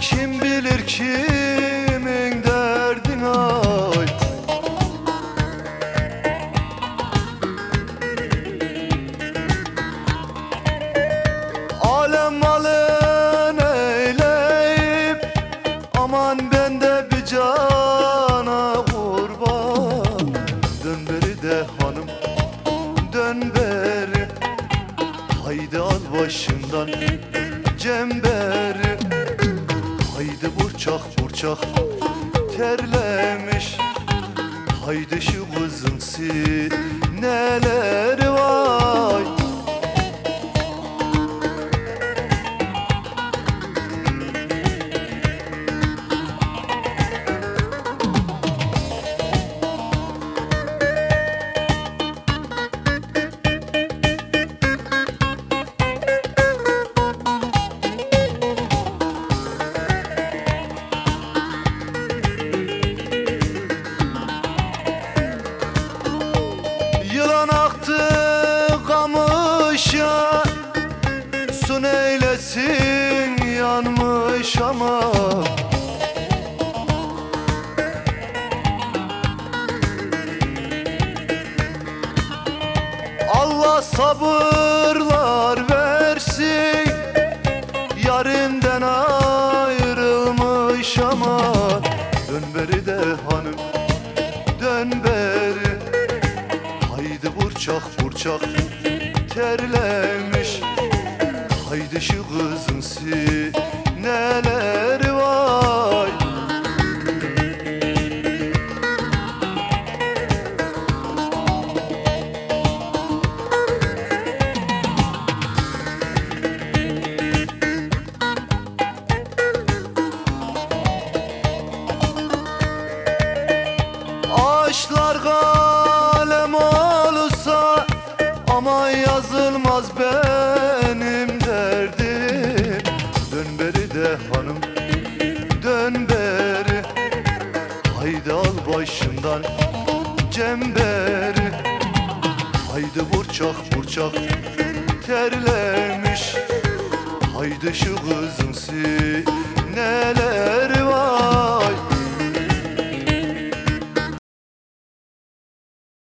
Kim bilir kimin derdin ay Alem malın eyleyip Aman bende bir cana kurban. Dön beri de hanım dön beri. Haydi al başından cemberi Haydi burçak burçak terlemiş. Haydi şu kızın sinele Yılan aktı kamışa. Su neylesin yanmış ama. Allah sabırlar versin. Yarimden ayrılmış ama. Dön beri de hanım burçak burçak terlemiş. Haydi şu kızın neleri var Ağaçlar ama yazılmaz benim derdim. Dön beri de hanım dön beri. Haydi al başımdan cemberi Haydi burçak burçak terlemiş. Haydi şu kızın var